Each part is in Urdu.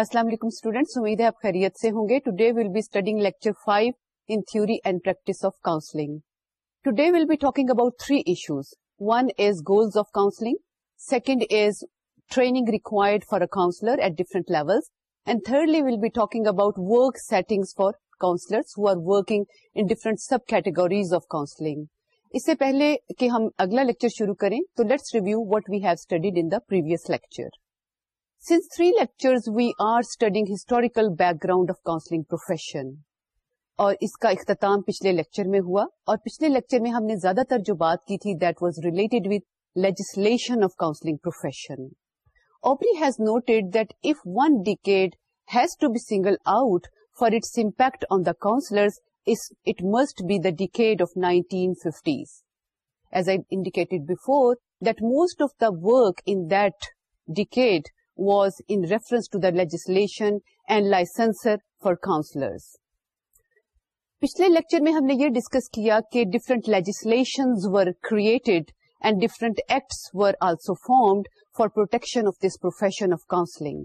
السلام علیکم اسٹوڈینٹس امید ہے آپ خیریت سے ہوں گے today will be studying lecture five in theory and practice of counselling today we'll be talking about three issues one is goals of counselling second is training required for کا thirdly we'll be talk about work settings for counsellor who are working sub categories of counselling اس سے پہلے ہم اگلا لیکچر شروع کریں تو let review what we've studied in previous lecture since there's we are studying historical background of counselling profession اور اس کا اختتام پچھلے لیکچر میں ہوا اور پچھلے لیکچر میں ہم نے زیادہ تر جو بات کی تھی that was related with legislation of counselling profession Aubrey has noted that if one decade has to be single out for its impact on the counsellors it must be the decade of nineteen fifties as I indicated before most of the work in decade was in reference to the legislation and licensure for counsellors پچھلے لیکچر میں ہم نے یہ ڈسکس کیا کہ different legislations were created and different acts were also formed for protection of this profession of counselling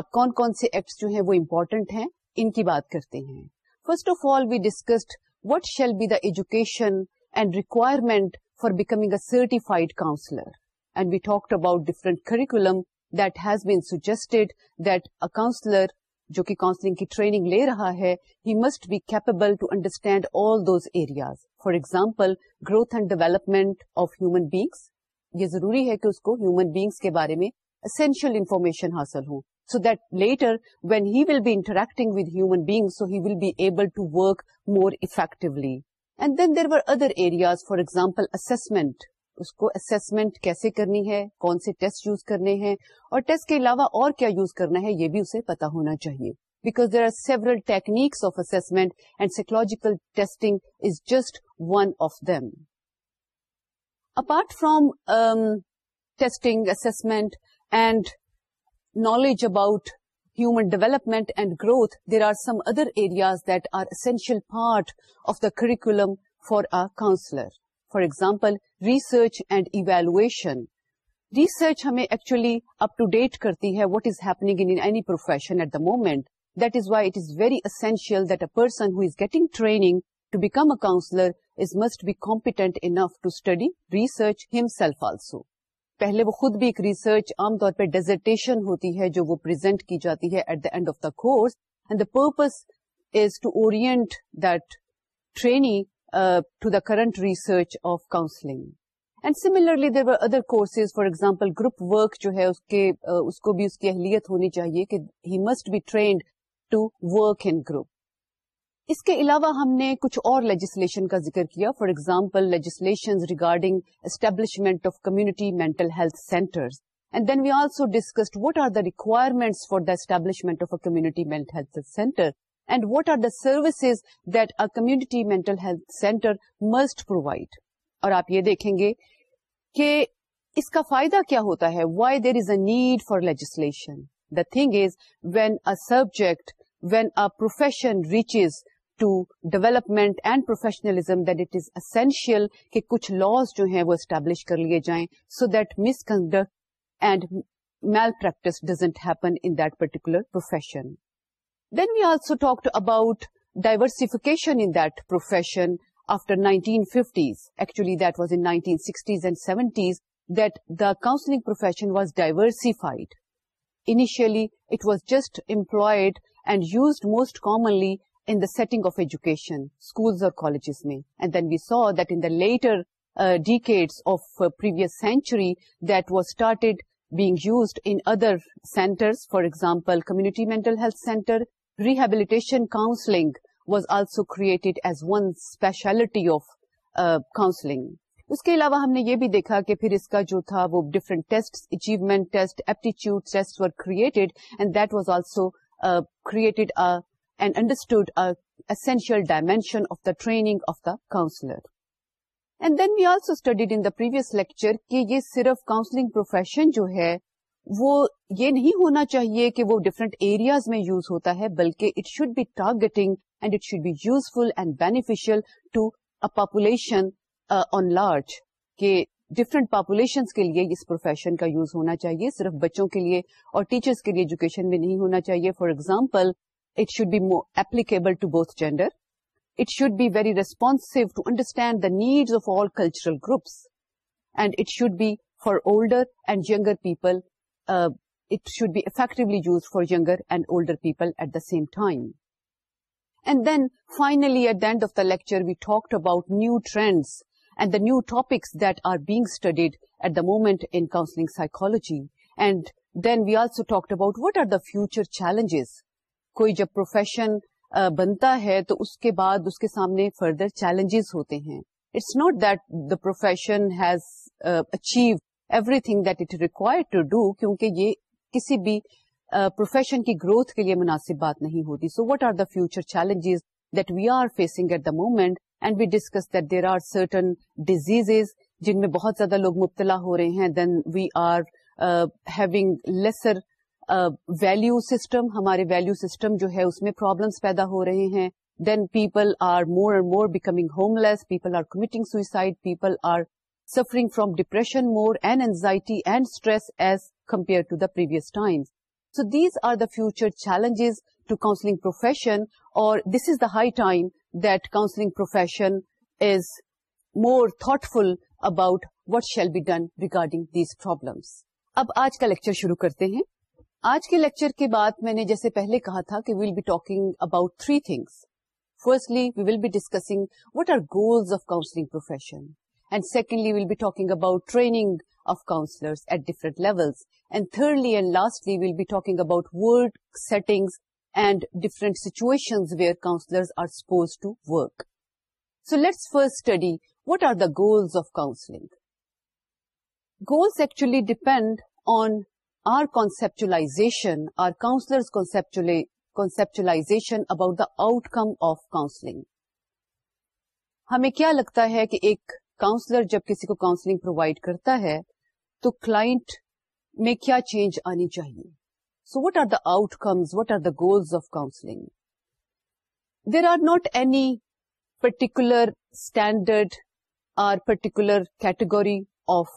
اب کون کون سے ایکٹس جو ہیں وہ امپورٹنٹ ہیں ان کی بات کرتے ہیں first of all we discussed what shall be the education and requirement for becoming a certified counsellor and we talked about different curriculum that has been suggested that a counsellor جو کہ کاؤنسلنگ کی ٹریننگ لے رہا ہے he must be capable to understand all those areas for example growth and development of human beings یہ ضروری ہے کہ اس کو ہیومن بیگس کے بارے میں اسینشیل انفارمیشن حاصل ہو so that later when he will be interacting with human being so he will be able to work more effectively and then there were other areas for example assessment اس کو اسسمنٹ کیسے کرنی ہے کون سے ٹیسٹ یوز کرنے ہیں اور ٹیسٹ کے علاوہ اور کیا یوز کرنا ہے یہ بھی اسے پتا ہونا چاہیے because there are several techniques of assessment and psychological testing is just one of them apart from testing assessment and knowledge about human development and growth there are some other areas that are part part of the for for counselor. For example research and evaluation research ہمیں ایکچولی اپ ٹو ڈیٹ کرتی ہے what is happening any profession at the moment that is why it is very essential that a person who is getting training to become a counsellor is must be competent enough to study research himself also پہلے وہ خود بھی ایک ریسرچ عام طور پہ ڈیزرٹیشن ہوتی ہے جو وہ پرزینٹ کی جاتی ہے at the end of the course and the purpose is to orient that training to the current research of counselling and similarly there other courses for example group work جو ہے uh, اس کو بھی اس کی اہلیت ہونی چاہیے کہ he must be trained to work in group اس کے علاوہ ہم نے کچھ اور لیجسلیشن کا ذکر کیا for example legislation regarding establishment of community mental health and then we also discuss what are the requirements for the establishment of community mental health centre and what are the services that a community میںلتھ centre must provide اور آپ یہ دیکھیں گے کہ اس کا فائدہ کیا ہوتا ہے why there is a need for legislation the thing is when a subject when a profession reaches to development and professionalism that it is essential کہ کچھ لاس جو ہیں وہ اسٹیبلش کر لیے جائیں so that misconduct and malpractice doesn't happen in particular profession then we also talked about diversification that profession after nineteen fifties actually that was in sixties and seventies that the counselling profession was diversified initially it was just employed and used most commonly in the setting of education schools اور کالجز میں and then we saw that in the later decade of previous century that was started being used in other centres for example community میں rehabilitation counseling was also created as one specialty of uh, counseling. اس کے علاوہ ہم نے یہ بھی دیکھا کہ پھر اس کا جو تھا وہ different test achievement test aptitude test were created and that was also created and understood essential dimension of the training of the counsellor and then we also studied in the previous lecture کہ یہ صرف کاؤنسلنگ پروفیشن جو ہے وہ یہ نہیں ہونا چاہیے کہ وہ ڈفرینٹ ایریاز میں یوز ہوتا ہے بلکہ it should be targeting and it should be useful and beneficial to a population on large کہ ڈفرینٹ پاپولیشن کے لیے اس پروفیشن کا یوز ہونا چاہیے صرف بچوں کے لیے اور ٹیچرس کے لیے ایجوکیشن میں نہیں ہونا چاہیے for example it should be more applicable to both gender it should be very responsive to understand the need of all cultural groups and it should be for older and یگر people it should be ایولی use for young and older people at the same time and then finally at داڈ of the lecture we talk about new trends and the new topics that are being studied at the moment in counselling psychology and then we also talk about what are the future challenges کوئی جب پروفیشن بنتا ہے تو اس کے بعد اس کے سامنے فردر چیلنجز ہوتے ہیں it's not the profession has achieve everything that it require to do کیونکہ یہ کسی بھی پروفیشن uh, کی گروتھ کے لیے مناسب بات نہیں ہوتی so what are the future challenges that we are facing at the moment and we discuss that there are certain diseases جن میں بہت زیادہ لوگ مبتلا ہو رہے ہیں then we are having lesser value system ہمارے ویلو سسٹم جو ہے اس میں پرابلمس پیدا ہو رہے ہیں then people are more and more becoming homeless people are committing suicide people are suffering from depression more and anxiety and stress as compare to the پرس time so these are the future challenges to counselling profession اور this is the high time that counselling profession is more thoughtful about what shall be done regarding these problems اب آج کا لیکچر شروع کرتے ہیں آج کے لیکچر کے بعد میں نے جیسے پہلے کہا تھا کہ we'll be talking about three things firstly we well be discussing what are goals of counselling profession and secondly we'll be talking about training of counsellor at different levels and thirdly and different situation what are the goals of counselling goals actually depend on our کاپچلائزیشن are counsellor conceptualisation about the outcome of counselling ہمیں کیا لگتا ہے کہ ایک کاؤنسلر جب کسی کو کاؤنسلنگ پرووائڈ کرتا ہے تو کلائنٹ میں کیا چینج آنی چاہیے so what are the outcomes what are the goals of counselling there are not any particular standard or particular category of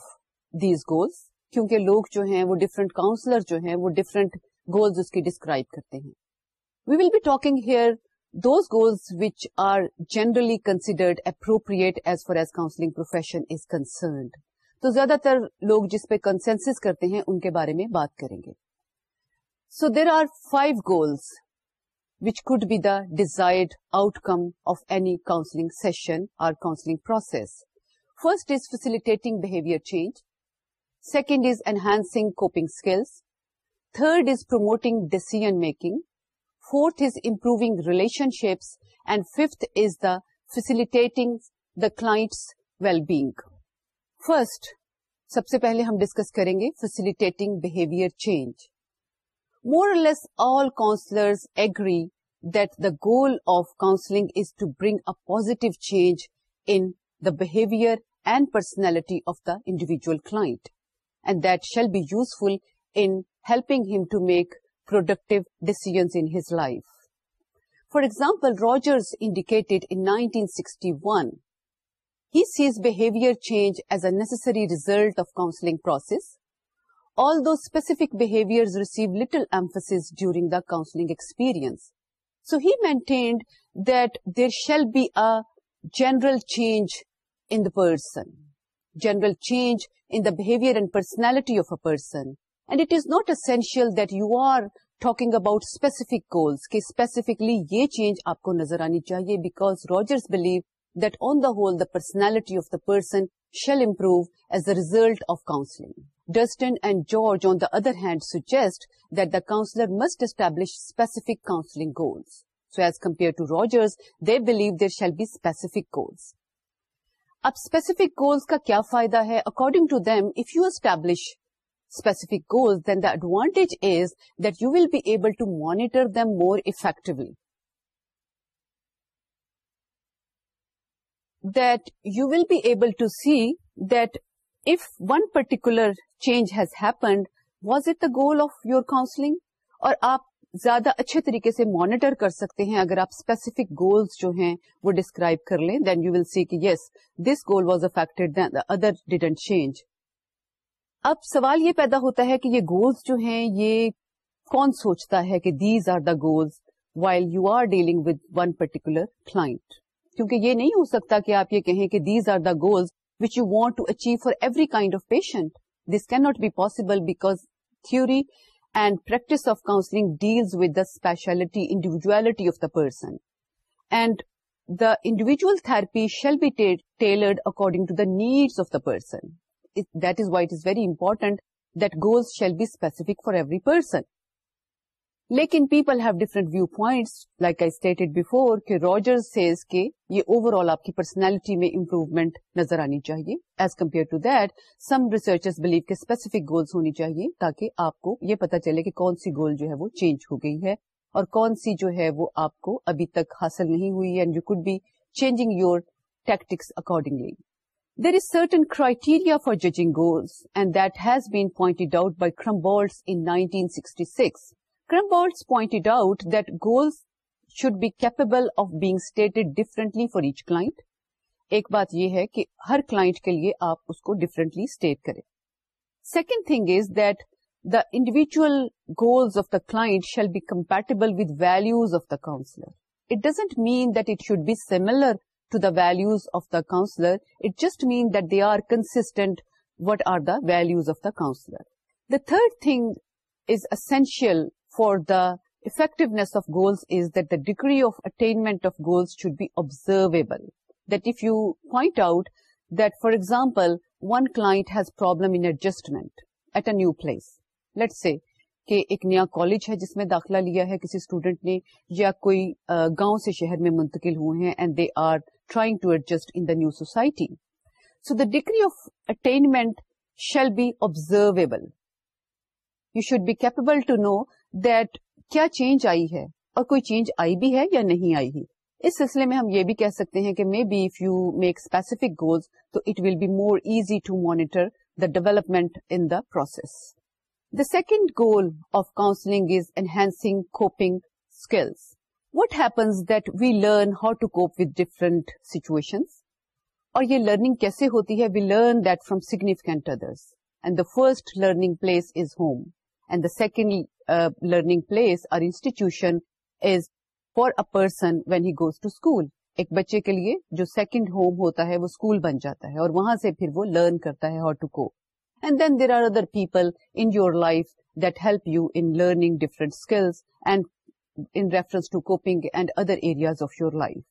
these goals کیونکہ لوگ جو ہیں وہ ڈفرنٹ کاؤنسلر جو ہیں وہ ڈفرنٹ گولز اس کی ڈسکرائب کرتے ہیں we will be talking here those goals which are generally considered appropriate as far as counseling profession is concerned. تو زیادہ تر لوگ جس پہ کنسنسز کرتے ہیں ان کے بارے میں بات کریں گے so there are five goals which could be the desired outcome of any counselling session اور counselling process first is facilitating behaviour change second is enhancing coping skills third is promoting decision making fourth is improving relation and and is is the facilitating client's well well being سب سے پہلے ہم ڈسکس کریں گے facilitating behaviour change more less all counsellors agree that the goal of counselling is to bring a positive change in the behaviour and personality of the individual client and that shall be useful in helping him to make productive decisions in his life. For example, Rogers indicated in 1961, he sees behavior change as a necessary result of counseling process, although specific behaviors receive little emphasis during the counseling experience. So he maintained that there shall be a general change in the person, general change in the behavior and personality of a person, and it is not essential that you are talking about specific goals کہ اسپیسیفکلی یہ چینج آپ کو نظر آنی چاہیے because Rogers believe that on the whole the personality of the person shall improve as the result of counselling Dustin and George on the other hand suggest that the counsellor must establish specific counselling goals so as compare to Rogers they believe there shall be specific goals اب اسپیسیفک گولس کا کیا فائدہ ہے according to them if you establish specific goals then the advantage is that you will be able to monitor them more will be be able to see if one particular change has happened was it the goal of your counselling اور آپ زیادہ اچھے طریقے سے مانیٹر کر سکتے ہیں اگر آپ اسپیسیفک گولس جو ہیں وہ ڈسکرائب کر لیں دین یو ویل سی کہ yes this goal was effect other didn't change اب سوال یہ پیدا ہوتا ہے کہ یہ گولز جو ہیں یہ کون سوچتا ہے کہ these are the goals while you are dealing with one particular client کیونکہ یہ نہیں ہو سکتا کہ آپ یہ کہیں کہ these are the goals which you want to achieve for every kind of patient this can not be possible because theory and practice of counselling deals with the speciality individuality of the person and the individual therapy shall be tailored according to the needs of the person that why it is very important that goals shall be specific for every person لیکن people have different view point like I stated it before کے روجر یہ اوور آل آپ کی پرسنالٹی میں امپروومنٹ نظر آنی چاہیے as compare to that some researchers believe کے اسپیسیفک گولس ہونی چاہیے تاکہ آپ کو یہ پتا چلے کہ کون سی گول جو ہے وہ چینج ہو گئی ہے اور کون سی جو ہے وہ آپ کو ابھی تک حاصل نہیں ہوئی and you could be changing your tactics accordingly there is certain criteria for judging goals and that has بیوائٹڈ out by Krumboltz sixty six pointed out that goals should be capable of being stated differently for each client یہ ہے کہ ہر کلاٹ کے لئے آپ اس کو ڈفرینٹلی اسٹیٹ کریں second thing is that the individual goals of the client shall be compatible with values of the counsellor it doesn't mean that it should be similar to the values of the counsellor it just mean that they are are what are the values of the counsellor the third thing is essential for the effectiveness is is that the degree of attainment of should should be That that if you point out that for example one client has problem in adjustment at a new place let say ایک نیا کالج ہے جس میں داخلہ لیا ہے کسی اسٹوڈینٹ نے یا کوئی گاؤں سے شہر میں منتقل ہوئے ہیں and they are trying to adjust new society so the degree of attainment shall be observe you should be capable to know that کیا چینج آئی ہے اور کوئی چینج آئی بھی ہے یا نہیں آئی اس سلسلے میں ہم یہ بھی کہہ سکتے ہیں کہ may be if you make specific goals تو it will be more easy to monitor the development in the process the second goal of counselling is enhancing coping skills what happens that we learn how to count situation اور یہ لرننگ کیسے ہوتی ہے we learn that from significant others and the first learning place is home and the second learning پلیسٹیوشن person when he goes to school ایک بچے کے لیے جو سیکنڈ ہوم ہوتا ہے وہ اسکول بن جاتا ہے اور وہاں سے لرن کرتا ہے how to cope and then there are other people in your life that help you in learning different skills and in reference to coping and other areas of your life.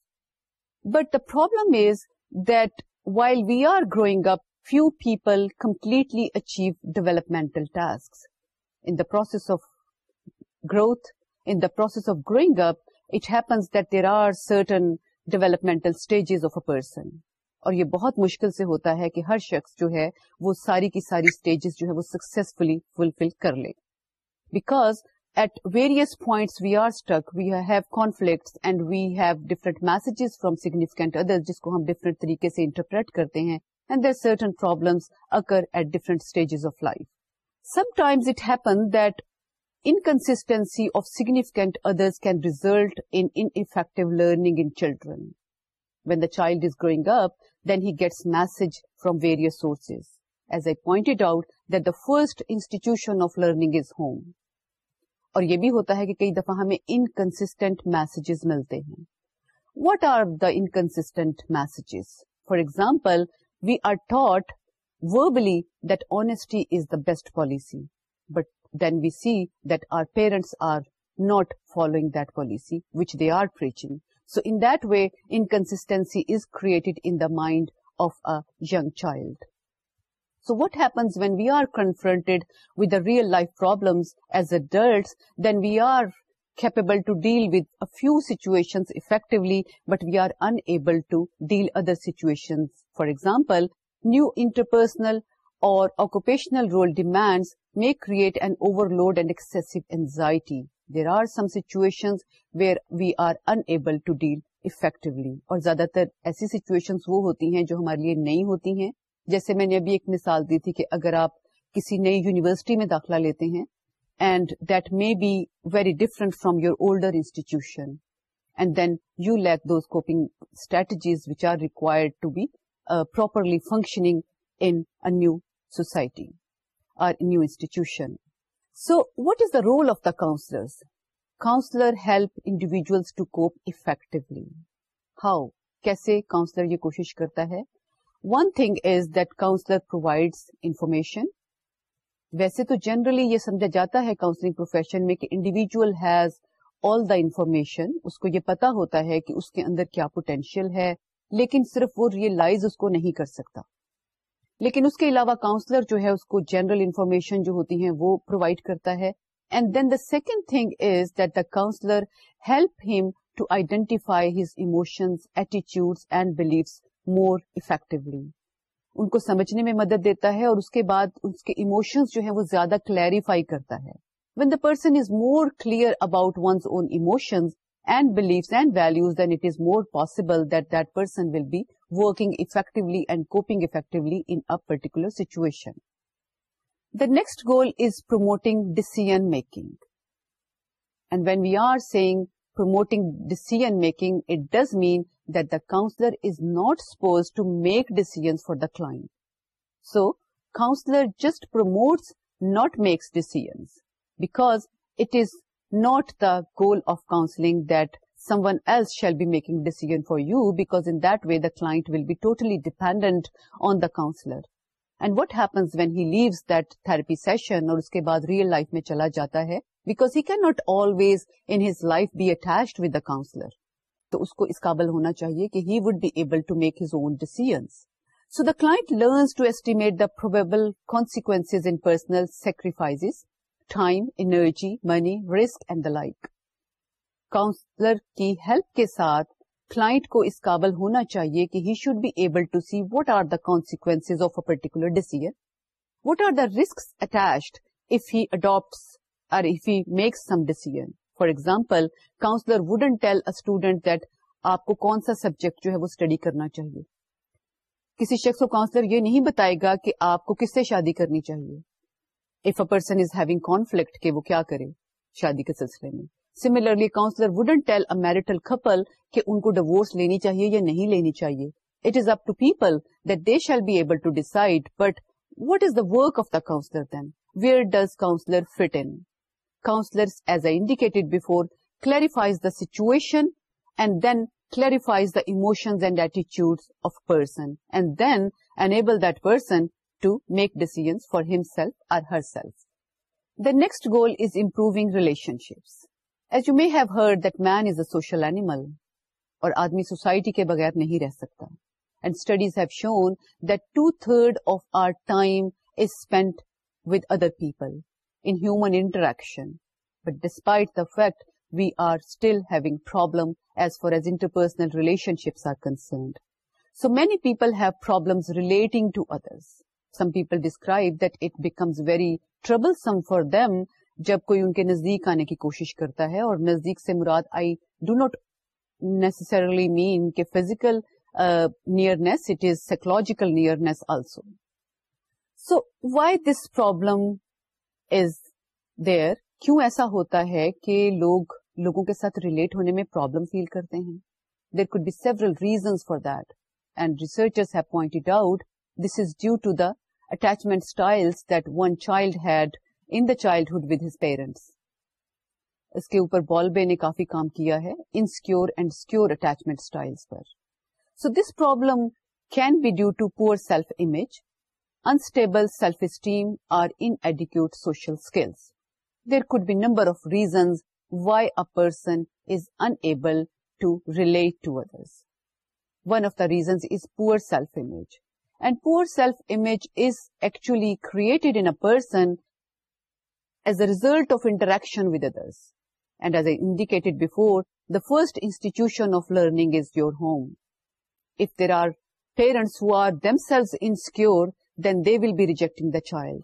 But the problem is that while we are growing up, few people completely achieve developmental tasks. In the process of growth, in the process of growing up, it happens that there are certain developmental stages of a person. اور یہ بہت مشکل سے ہوتا ہے کہ ہر شخص جو ہے وہ ساری کی ساری اسٹیجز جو ہے وہ سکسفلی فلفل کر لے because at various points we are stuck we have have conflicts and we have different messages from significant other جس کو ہم ڈیفرنٹ طریقے سے انٹرپریٹ کرتے ہیں learning children when the child is growing up then he gets message from various sources as I point out that the first institution of learning is home اور یہ بھی ہوتا ہے کہ کئی دفعہ ہمیں انکنسٹینٹ میسجز ملتے ہیں what are the inconsistent messages for example we are taught verbally that honesty is the best policy but then we see that our parents are not following that policy which they are preaching so in that way inconsistency is created in the mind of a young child so what happens when we are confronted with real life problems as adult then we are capable to deal ودیو situation effectively but we are unable to deal other situations for example new interpersonal or occupational role demands make create an overload and ایکسو anxiety there are some situations where we are unable to deal effectively اور زیادہ تر ایسی سچویشنز وہ ہوتی ہیں جو ہمارے لیے نہیں ہوتی ہیں جیسے میں نے ابھی ایک مثال دی تھی کہ اگر آپ کسی نئی یونیورسٹی میں داخلہ لیتے ہیں and that may be very different from your older institution and then you lack those coping strategies which are required to be properly functioning society new institution so what is the role of the counsellor counsellor help individuals to cope effectively how کیسے کاؤنسلر یہ کوشش کرتا ہے one thing is that counsellor provide information ویسے تو جنرلی یہ سمجھا جاتا ہے کاؤنسلنگ پروفیشن میں کہ individual has all the information اس کو یہ پتا ہوتا ہے کہ اس کے اندر کیا پوٹینشیل ہے لیکن صرف وہ ریئلائز اس کو نہیں کر سکتا لیکن اس کے علاوہ کاؤنسلر جو ہے اس کو جنرل انفارمیشن جو ہوتی ہیں وہ پرووائڈ کرتا ہے and then the second thing is that the counsellor help him to identify his emotions ایٹیچیوڈ اینڈ بلیفس مور افیکٹولی ان کو سمجھنے میں مدد دیتا ہے اور اس کے بعد اس کے اموشن جو ہیں وہ زیادہ کلیریفائی کرتا ہے when the person is more clear about one's emotions and beliefs and values then it is more possible that that person will be working effectively and coping effectively in particular situation the next goal is promoting decision making and when we are seeing promoting decision making it does mean counsellor is not suppose to make decision for the class so counsellor just promotes not makes decisions backs it is not the goal of counselling that someone else shall be making decision for you because in that way the client will be totally dependent on the counsellor and what happens when he leaves that therapy session اور اس کے بعد ریئل لائف میں چلا جاتا ہے because he can not always in his life be attach with the counsellor تو اس کو اس قابل ہونا چاہیے کہ he would be able to make his own decision so the learns to estimate the probable consequence in personal sacrifice time energy money risk and the like counsellor کی ہیلپ کے ساتھ کلاٹ کو اس قابل ہونا چاہیے کہ he should be able to see what are the consequence of a particular decision what are the risk attached if he adapt or if he some decision for example counsellor wouldn't tell a student that آپ کو کون سا سبجیکٹ جو ہے وہ اسٹڈی کرنا چاہیے کسی شخص کو کاؤنسلر یہ نہیں بتائے گا کہ آپ کو کس سے شادی کرنی چاہیے if a person is having conflict کہ وہ کیا کرے شادی کے سلسلے میں similarly counsellor wouldn't tell a marital couple کہ ان کو ڈیوس لینی چاہیے یا نہیں لینی چاہیے it is up to people that they shall be able to decide but what is the work of the counsellor then where does counsellor fit in counsellors as a before clarifies the situation and then clarifies the emotions and ایٹیچیوڈ of person and then enable the person to make decision for himself or herself the next goal is improving relationships as you may have heard that main is a social animal اور آدمی سوسائٹی کے بغیر نہیں رہ سکتا and studies have shown third of our time is spend with other people in human interaction. But despite the fact, we are still having problem as far as interpersonal relationships are concerned. So many people have problems relating to others. Some people describe that it becomes very troublesome for them جب کوئی ان کے نزدیک آنے کی کوشش کرتا ہے اور نزدیک سے مراد I do not necessarily mean کہ physical nearness it is psychological nearness also so why this problem is کیوں ایسا ہوتا ہے کہ لوگ لوگوں کے ساتھ ریلیٹ ہونے میں پرابلم فیل کرتے ہیں there could be several reasons for that and have pointed out this is due to the attachment style that one child had in the childhood with his parents اس کے اوپر بالبے نے کافی کام کیا ہے in and sewer attachment style پر so this problem can be due to poor self image unstable self-esteem or inadequate social skills. There could be number of reasons why a person is unable to relate to others. One of the reasons is poor self-image. And poor self-image is actually created in a person as a result of interaction with others. And as I indicated before, the first institution of learning is your home. If there are parents who are themselves insecure, then they will be rejecting the child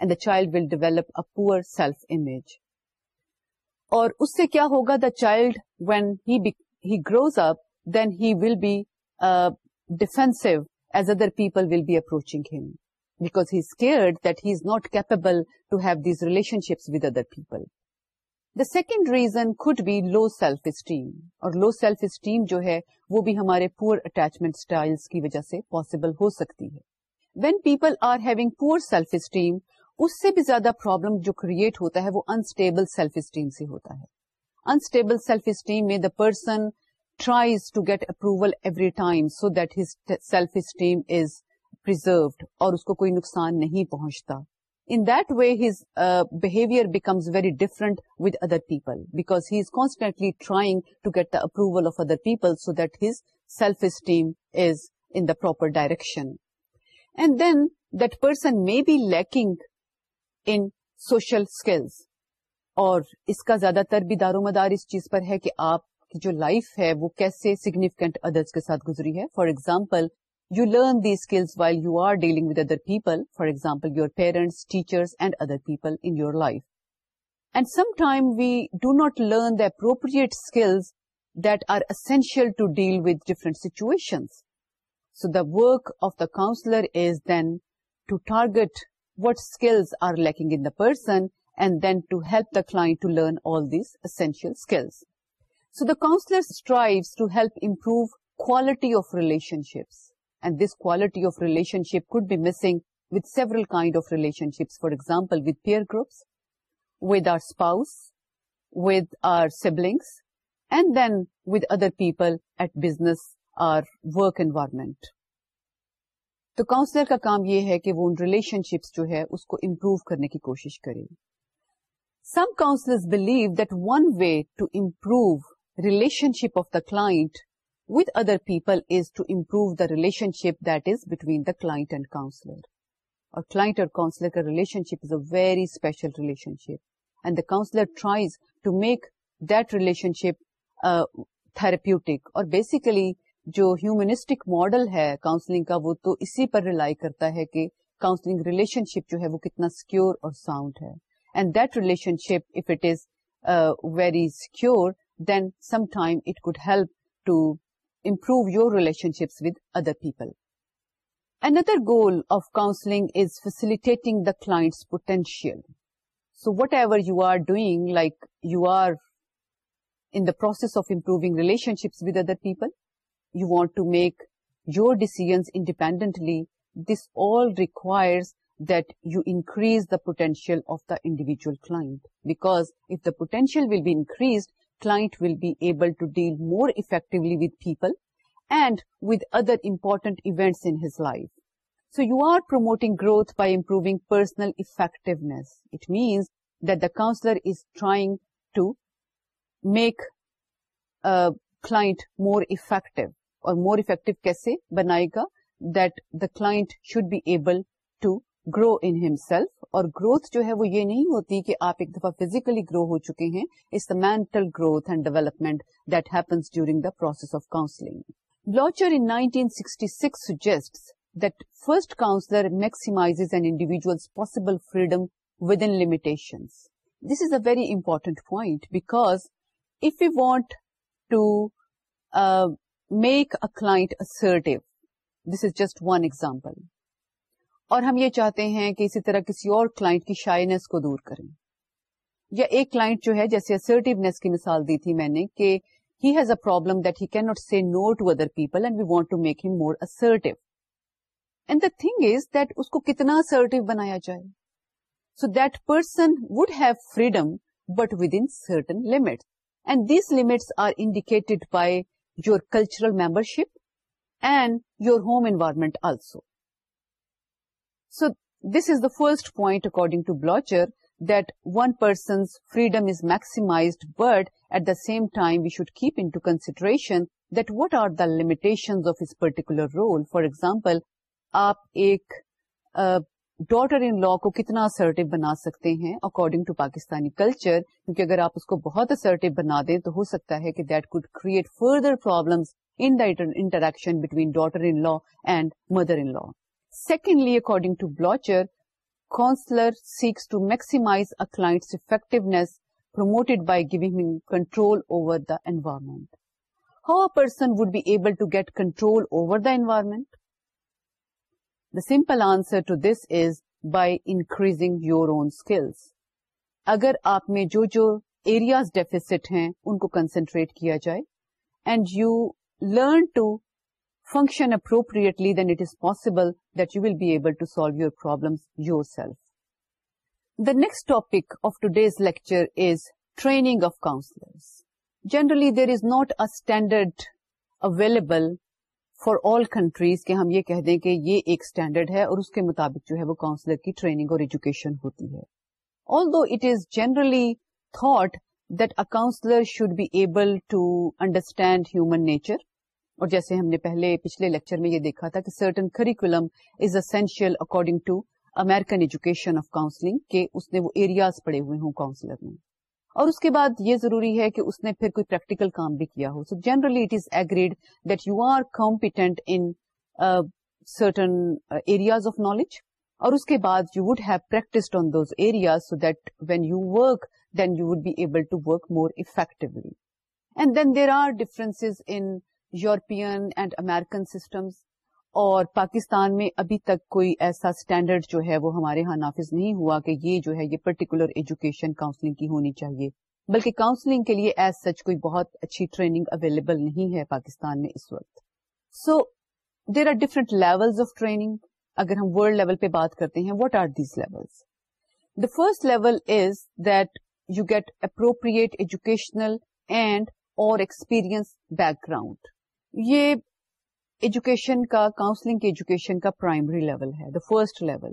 and the child will develop a poor self image اور اس سے کیا ہوگا the child when he grows up then he will be defensive as other people will be approaching him back here capable to have these relationships with other people the second reason could be low self esteem اور لو سیلف اسٹیم جو ہے وہ بھی ہمارے پوئر اٹیچمنٹ اسٹائل کی وجہ سے پاسبل ہو سکتی ہے when people are having poor self esteem اس سے بھی زیادہ پرابلم جو کریٹ ہوتا ہے وہ انسٹیبل سیلف اسٹیم سے ہوتا ہے انسٹیبل سیلف اسٹیم میں the person tries to get approval every time so that his self esteem is preserved اور اس کو کوئی نقصان نہیں پہنچتا in that way his behaviour becomes very different with other people because he is constantly trying to get the approval of other people so that his self esteem is in the proper direction and then that person may be lacking in social skills اور اس کا زیادہ تر بھی و مدار اس چیز پر ہے کہ آپ کی جو لائف ہے وہ کیسے سگنیفیکینٹ ادرس کے ساتھ گزری ہے for example you learn the skills while you are dealing with other people for example your parents teachers and other people in your life and some time we do not learn the appropriate skills that are essential to deal with different situations So the work of the counselor is then to target what skills are lacking in the person and then to help the client to learn all these essential skills. So the counselor strives to help improve quality of relationships, and this quality of relationship could be missing with several kind of relationships, for example, with peer groups, with our spouse, with our siblings, and then with other people at business or work environment تو کاؤنسلر کا کام یہ ہے کہ وہ ان ریلیشن شپس جو ہے اس کو امپروو کرنے کی کوشش کرے some counsellor believe that one way to improve relationship of the client with other people is to improve the relationship that is between the client and counsellor اور کلاٹ اور کاؤنسلر کا relationship is a very special relationship and the counsellor tries to make that relationship therapeutic اور بیسیکلی جو ہیومنسٹک ماڈل ہے کاؤنسلنگ کا وہ تو اسی پر ریلائی کرتا ہے کہ کاؤنسلنگ ریلیشن شپ جو ہے وہ کتنا سیکور اور ساؤنڈ ہے and that relationship if it is very secure then some time it could help to improve your relationships with other people Another goal goal of counselling is the the class So so whatever you are doing like you are in the process of improving other ships with other people you want to make your decisions independently, this all requires that you increase the potential of the individual client. Because if the potential will be increased, client will be able to deal more effectively with people and with other important events in his life. So you are promoting growth by improving personal effectiveness. It means that the counselor is trying to make a client more effective. اور مور افیکٹو کیسے بنائے گا that the client should be able to grow in self اور گروتھ جو ہے وہ یہ نہیں ہوتی کہ آپ ایک دفعہ فیزیکلی گرو ہو چکے ہیں it's the mental growth and development that happens during the process of counselling لاچر in nineteen sixty that first counsellor maximise and individuals possible freedom within limitation this is a very important point because if you want to make a assertive this is just one example اور ہم یہ چاہتے ہیں کہ اسی طرح کسی اور کلائنٹ کی شائنس کو دور کریں یا ایک کلائنٹ جو ہے جیسے اسرٹیونیس کی مثال دی تھی میں نے کہ he has a problem that he can not say no to other people and and we want to make him more assertive the thing is that اس کو کتنا اسرٹیو بنایا جائے so that person would have freedom but within certain limit and these limits are indicated by your cultural membership and your home environment also so this is the first point according to Blocher that one person's freedom is maximized but at the same time we should keep in consideration that what are the limitations of this particular role for example آپ ایک ڈاٹر ان لا کو کتنا اسرٹیو بنا سکتے ہیں اکارڈنگ ٹو پاکستانی کلچر کیونکہ اگر آپ اس کو بہت اسرٹیو بنا دیں تو ہو سکتا ہے کہ that could create further in the interaction between daughter in law and mother in law secondly according to Blocher seeks to maximize class effectiveness promoted by giving control over the environment how a person would be able to get control over the environment the simple answer to this is by increasing your own skills اگر آپ میں جو جو ایریاز ڈیفیسٹ ہیں ان کو کنسنٹریٹ کیا جائے and you learn to function appropriately then it is possible that you will be able to solve your problem yourself the next topic of today's lecture is training of counsellor generally there is not a standard available for all countries کہ ہم یہ کہہ دیں کہ یہ ایک اسٹینڈرڈ ہے اور اس کے مطابق جو ہے وہ کاؤنسلر کی ٹریننگ اور ایجوکیشن ہوتی ہے although it is generally thought that a counsellor should be able to understand human nature اور جیسے ہم نے پہلے پچھلے لیکچر میں یہ دیکھا تھا کہ certain curriculum is essential according to American education of counselling کہ اس نے وہ ایریاز پڑے ہوئے ہوں کاؤنسلر میں اور اس کے بعد یہ ضروری ہے کہ اس نے پھر کوئی پریکٹیکل کام بھی کیا ہو so generally it is agreed that you are competent in certain areas of knowledge اور اس کے بعد you would have practised on those areas so that when you work then you would be able to work more effectively and then there are difference in European and American systems اور پاکستان میں ابھی تک کوئی ایسا اسٹینڈرڈ جو ہے وہ ہمارے ہاں نافذ نہیں ہوا کہ یہ جو ہے یہ پرٹیکولر ایجوکیشن کاؤنسلنگ کی ہونی چاہیے بلکہ کاؤنسلنگ کے لیے ایز سچ کوئی بہت اچھی ٹریننگ اویلیبل نہیں ہے پاکستان میں اس وقت so there are different levels of training اگر ہم ورلڈ لیول پہ بات کرتے ہیں what are these level the first level is that you get appropriate educational and اور ایکسپیرئنس بیک گراؤنڈ یہ ایجوکیشن کا کاؤنسلنگ کے ایجوکیشن کا پرائمری لیول ہے دا فرسٹ لیول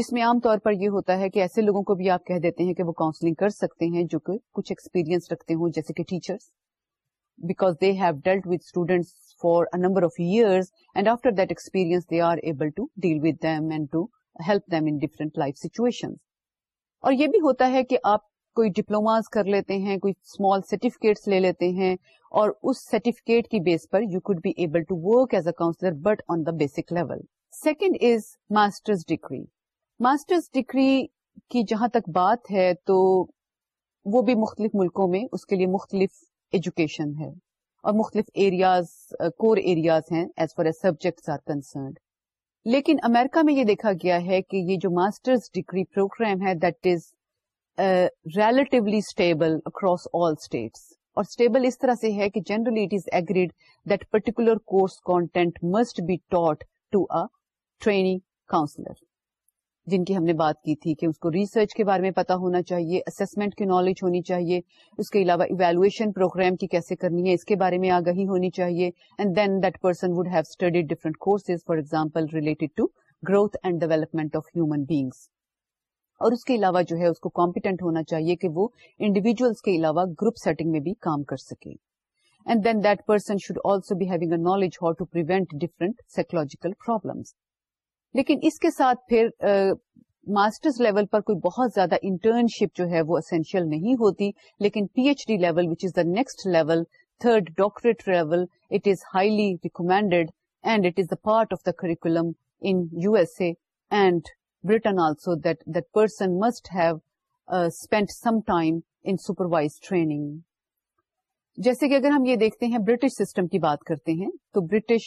جس میں عام طور پر یہ ہوتا ہے کہ ایسے لوگوں کو بھی آپ کہہ دیتے ہیں کہ وہ کاؤنسلنگ کر سکتے ہیں جو کہ کچھ ایکسپیرینس رکھتے ہوں جیسے کہ teachers because they have dealt with students for number of years and after that experience they are able to deal with them and to help them in different life situation اور یہ بھی ہوتا ہے کہ آپ کوئی ڈپلوماز کر لیتے ہیں کوئی اسمال سرٹیفکیٹس لے لیتے ہیں اور اس سرٹیفکیٹ کی بیس پر you could be able to work as a counsellor but on the basic level second is masters degree masters degree کی جہاں تک بات ہے تو وہ بھی مختلف ملکوں میں اس کے لیے مختلف ایجوکیشن ہے اور مختلف ایریاز کور ایریاز ہیں as far a subject are concerned لیکن امریکہ میں یہ دیکھا گیا ہے کہ یہ جو ماسٹرز ڈگری پروگرام ہے that is relatively stable across all states اور اسٹیبل اس طرح سے ہے کہ generally it is agreed that particular course content must be taught to a training counsellor جن کی ہم نے بات کی تھی کہ اس کو ریسرچ کے بارے میں پتا ہونا چاہیے اسسمنٹ کی نالج ہونی چاہیے اس کے علاوہ ایویلویشن پروگرام کی کیسے کرنی ہے اس کے بارے میں آگاہی ہونی چاہیے and then that person would have studied different courses for example related to growth and development of human beings اور اس کے علاوہ جو ہے اس کو کمپیٹنٹ ہونا چاہیے کہ وہ انڈیویجلس کے علاوہ گروپ سیٹنگ میں بھی کام کر سکے and then that person should also be having a knowledge how to different psychological problems لیکن اس کے ساتھ پھر ماسٹرز لیول پر کوئی بہت زیادہ انٹرنشپ جو ہے وہ اسینشیل نہیں ہوتی لیکن P H D level which is the next level third doctorate level it is highly recommended and it is the part of the curriculum in U S A and also also that that person must have spend some time in supervise training. جیسے کہ اگر ہم یہ دیکھتے ہیں برٹش سسٹم کی بات کرتے ہیں تو British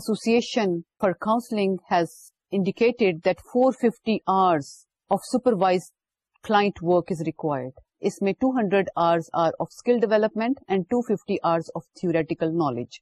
association for counselling has indicated that four fifty hours of supervise client work is required اس میں two hundred hours are of skill development and two fifty hours of theoretical knowledge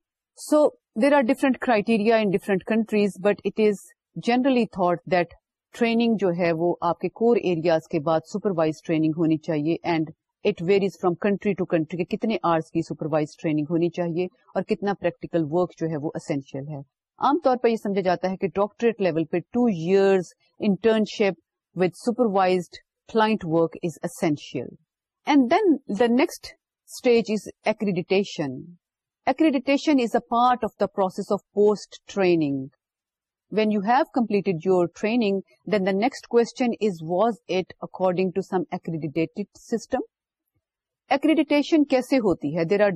so there are different criteria in different countries but it is generally thought that training جو ہے وہ آپ کے کور ایریاز کے بعد سپروائز ٹریننگ ہونی چاہیے and it varies from country to country کے کتنے آرس کی سپروائز ٹریننگ ہونی چاہیے اور کتنا پریکٹیکل ورک جو ہے وہ اسینشیل ہے عام طور پر یہ سمجھا جاتا ہے کہ ڈاکٹریٹ لیول پہ two years internship with supervised client work is essential and then the next stage is accreditation accreditation is a part of the process of post training when you have completed your training then the next cause at according to some accredit system accreditation کیسے ہوتی ہے there are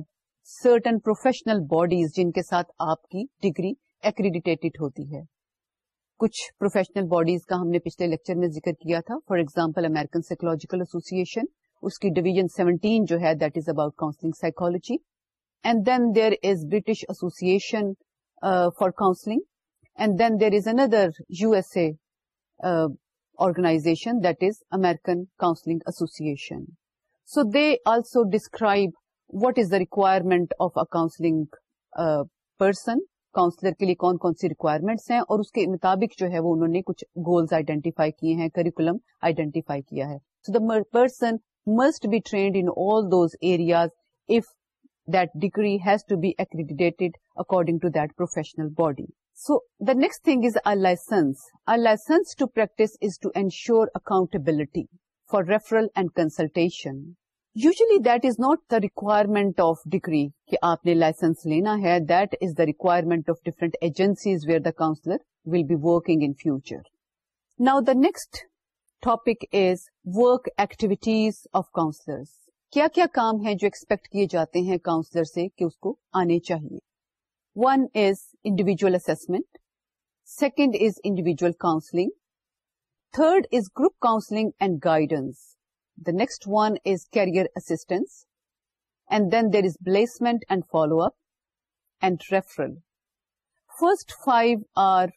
certain professional bodies جن کے ساتھ آپ کی ڈگری ایکریڈیٹیڈ ہوتی ہے کچھ پروفیشنل باڈیز کا ہم نے پچھلے لیکچر میں ذکر کیا تھا for example American psychological association اس کی ڈویژن سیونٹی جو ہے that is about counselling psychology and then there is British association for counselling and then there is another U S A organisation that is American counselling association so they also describe what is the requirement of a counselling person counsellor کے لیے کون کون سی ریکوائرمنٹس ہیں اور اس کے مطابق جو ہے وہ انہوں نے کچھ گولز آئیڈینٹیفائی کیے ہیں کریکولم آئیڈینٹیفائی کیا ہے so the person must be trained in all those areas if that degree has to be accredited according to that professional body so the next thing is a licence is to practise is to ensure accountability for referral and consultation usually that is not the requirement of degree کہ آپ نے لائسنس لینا ہے that is the requirement of different agencies where the counsellor will be working in future now the next topic is work activities of counsellor کیا کیا کام ہیں جو ایکسپیکٹ کیے جاتے ہیں کاؤنسلر سے کہ اس کو آنے چاہیے one is individual assessment second is individual counselling third is group counselling and guidance the next one is career assistance and then there is placement and follow up and referral first five are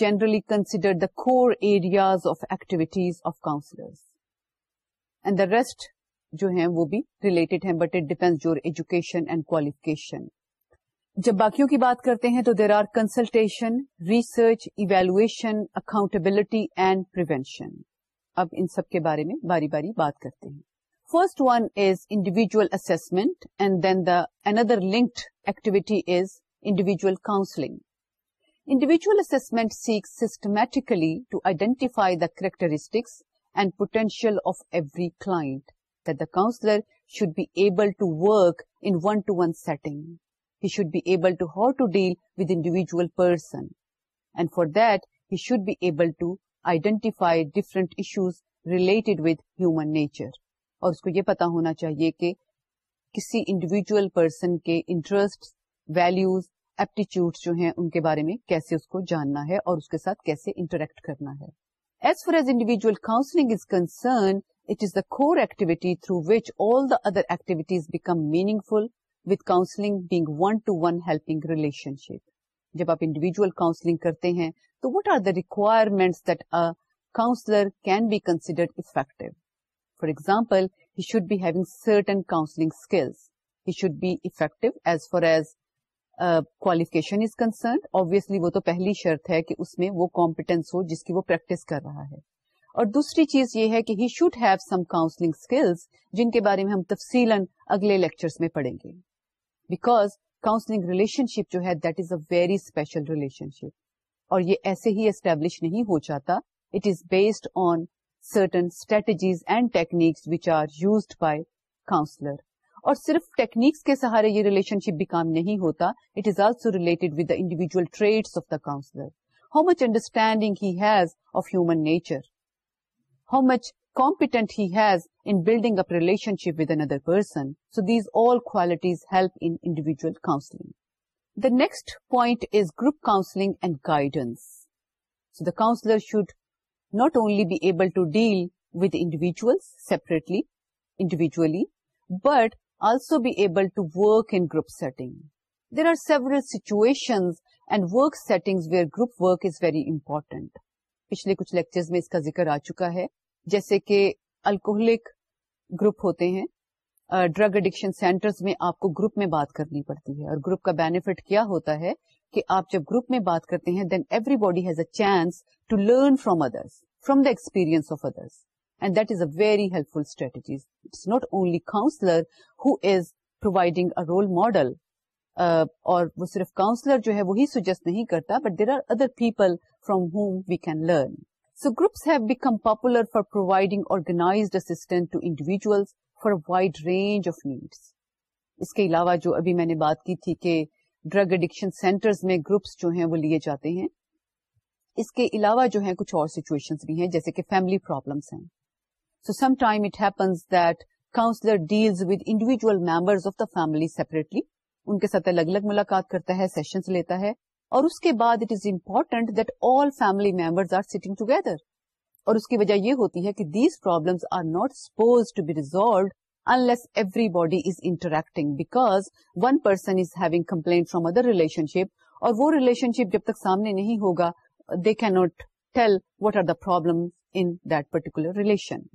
generally considered the core areas of activities of counsellors and the rest جو ہیں وہ بھی ریلیٹڈ ہیں but it depends your education and qualification جب باقیوں کی بات کرتے ہیں تو there are consultation research evaluation accountability and prevention اب ان سب کے بارے میں باری باری بات کرتے ہیں first one is individual assessment and then the interlinked activity is individual counselling individual assessment seek systematically to identify the characteristics and potential of every client that the counsellor should be able to work in one to one setting he should be able to how to deal with individual person. And for that, he should be able to identify different issues related with human nature. اور اس کو یہ پتا ہونا چاہیے کہ کسی انڈیویجل پرسن کے انٹرسٹ ویلوز ایپٹیچیوڈ جو ہیں ان کے بارے میں کیسے اس کو جاننا ہے اور اس کے ساتھ کیسے انٹریکٹ کرنا ہے as far as individual counselling is concern it is the core activity through which all the other activities become meaningful with counselling being one to one helping relationship جب آپ انڈیویژل کاؤنسلنگ کرتے ہیں تو what are the requirement compel he should be certain کا should be effect as far as qualifications obviously وہ تو پہلی شرط ہے کہ اس میں وہ کامپٹینس ہو جس کی وہ پریکٹس کر رہا ہے اور دوسری چیز یہ ہے کہ he should have some counselling skills جن کے بارے میں ہم تفصیل اگلے لیکچرز میں پڑھیں گے بیکاز کاؤنسلنگ ریلیشن شپ جو ہے that is a very special relationship اور یہ ایسے ہی اسٹیبلش نہیں ہو جاتا it is based on certain strategies and techniques which are used by counsellor اور صرف ٹیکنیکس کے سہارے یہ ریلیشن شپ بھی کام نہیں ہوتا it is also related with the individual traits of the counsellor how much understanding has of human nature how much competent has in building up relationship with another person so these all qualities help individual counselling the next point is group counselling and guidance so the counsellor should not only be able to deal with individuals separately individually but also be able to work in group setting there are several situations and work settings where group work is very important پچھلے کچھ لیکچر میں اس کا ذکر آ چکا ہے جیسے کہ الکوہلک گروپ ہوتے ہیں ڈرگ اڈکشن سینٹر میں آپ کو گروپ میں بات کرنی پڑتی ہے اور گروپ کا بینیفٹ کیا ہوتا ہے کہ آپ جب گروپ میں بات کرتے ہیں then everybody has a chance to learn from from from experience of others and that is a very helpful strategies it's not only counsellor who is providing a role model اور وہ صرف کاؤنسلر جو ہے وہی سجیسٹ نہیں کرتا but there are other people from whom we can learn so groups have become popular for providing organised assistance to individuals for wide range of needs اس کے علاوہ جو ابھی میں نے بات کی تھی کہ ڈرگ اڈکشن سینٹرز میں گروپس جو ہیں وہ لیے جاتے ہیں اس کے علاوہ جو ہیں کچھ اور سچویشن بھی ہیں جیسے کہ فیملی پرابلمس ہیں so some time it happens that counsellor deals with individual members of the family separately ان کے ساتھ الگ الگ ملاقات کرتا ہے سیشنز لیتا ہے اور اس کے بعد it is important that all family members are sitting together اور اس کی وجہ یہ ہوتی ہے کہ these problems are not suppose to be resolved unless everybody is interacting because one person is having complaint from other relationship اور وہ ریلیشن شپ جب تک سامنے نہیں ہوگا they can't tell what are the problem relation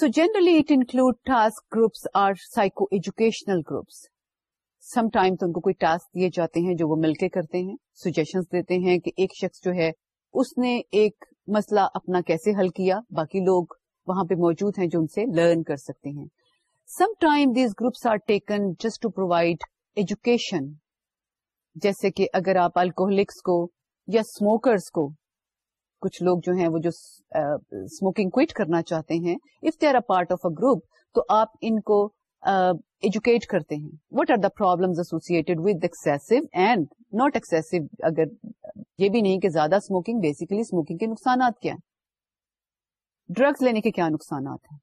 so generally it include task groups or psycho educational groups some ان کو کوئی ٹاسک دیے جاتے ہیں جو وہ مل کے کرتے ہیں سجیشن دیتے ہیں کہ ایک شخص جو ہے اس نے ایک مسئلہ اپنا کیسے حل کیا باقی لوگ وہاں پہ موجود ہیں جو ان سے لرن کر سکتے ہیں some time these groups are taken just to provide education جیسے کہ اگر آپ الکوہلکس کو یا اسموکرس کو کچھ لوگ جو ہیں وہ جو اسموکنگ کوئٹ کرنا چاہتے ہیں if they are a part of a group تو آپ ان کو ایجوکیٹ کرتے ہیں what are the problem associated with and not اگر یہ بھی نہیں کہ زیادہ اسموکنگ اسموکنگ کے نقصانات کیا ہیں ڈرگس لینے کے کیا نقصانات ہیں